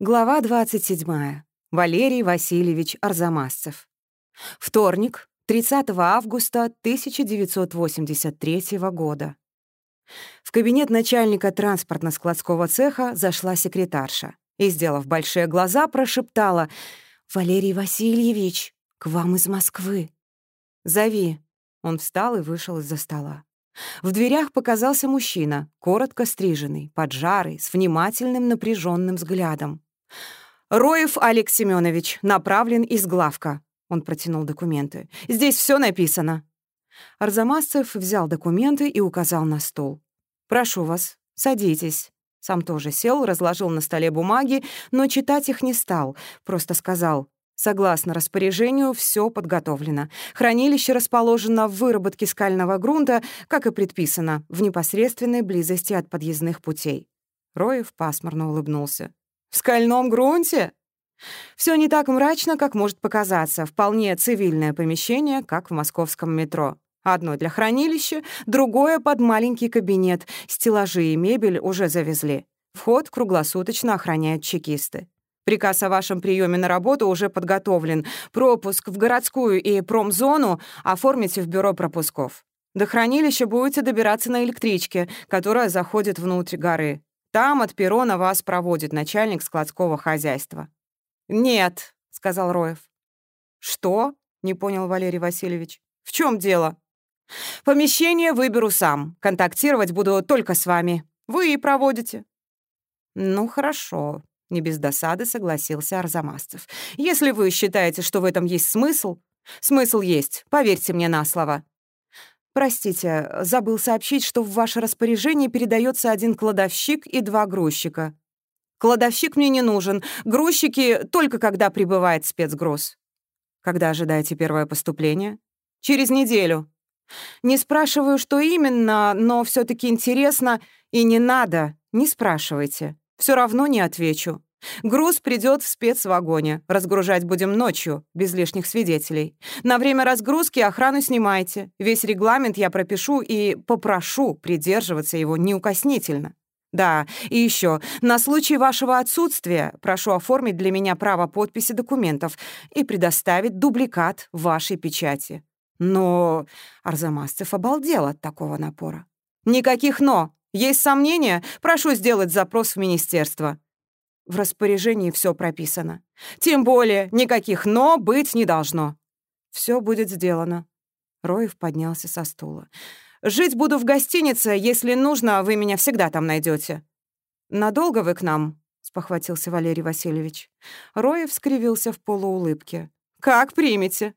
Глава 27. Валерий Васильевич Арзамасцев. Вторник, 30 августа 1983 года. В кабинет начальника транспортно-складского цеха зашла секретарша и, сделав большие глаза, прошептала «Валерий Васильевич, к вам из Москвы». «Зови». Он встал и вышел из-за стола. В дверях показался мужчина, коротко стриженный, поджарый, с внимательным напряженным взглядом. «Роев Олег Семенович, направлен из главка». Он протянул документы. «Здесь все написано». Арзамасцев взял документы и указал на стол. «Прошу вас, садитесь». Сам тоже сел, разложил на столе бумаги, но читать их не стал, просто сказал Согласно распоряжению, все подготовлено. Хранилище расположено в выработке скального грунта, как и предписано, в непосредственной близости от подъездных путей. Роев пасмурно улыбнулся. В скальном грунте? Все не так мрачно, как может показаться. Вполне цивильное помещение, как в московском метро. Одно для хранилища, другое под маленький кабинет. Стеллажи и мебель уже завезли. Вход круглосуточно охраняют чекисты. Приказ о вашем приеме на работу уже подготовлен. Пропуск в городскую и промзону оформите в бюро пропусков. До хранилища будете добираться на электричке, которая заходит внутрь горы. Там от перрона вас проводит начальник складского хозяйства». «Нет», — сказал Роев. «Что?» — не понял Валерий Васильевич. «В чем дело?» «Помещение выберу сам. Контактировать буду только с вами. Вы и проводите». «Ну, хорошо», — не без досады согласился Арзамасцев. «Если вы считаете, что в этом есть смысл...» «Смысл есть, поверьте мне на слово. «Простите, забыл сообщить, что в ваше распоряжение передается один кладовщик и два грузчика». «Кладовщик мне не нужен. Грузчики только когда прибывает спецгруз». «Когда ожидаете первое поступление?» «Через неделю». «Не спрашиваю, что именно, но все таки интересно. И не надо, не спрашивайте. Все равно не отвечу. Груз придет в спецвагоне. Разгружать будем ночью, без лишних свидетелей. На время разгрузки охрану снимайте. Весь регламент я пропишу и попрошу придерживаться его неукоснительно. Да, и еще, на случай вашего отсутствия прошу оформить для меня право подписи документов и предоставить дубликат вашей печати. Но Арзамасцев обалдел от такого напора. Никаких «но». Есть сомнения? Прошу сделать запрос в министерство. В распоряжении все прописано. Тем более, никаких «но» быть не должно. Все будет сделано. Роев поднялся со стула. «Жить буду в гостинице. Если нужно, вы меня всегда там найдете. «Надолго вы к нам?» — спохватился Валерий Васильевич. Роев скривился в полуулыбке. «Как примете?»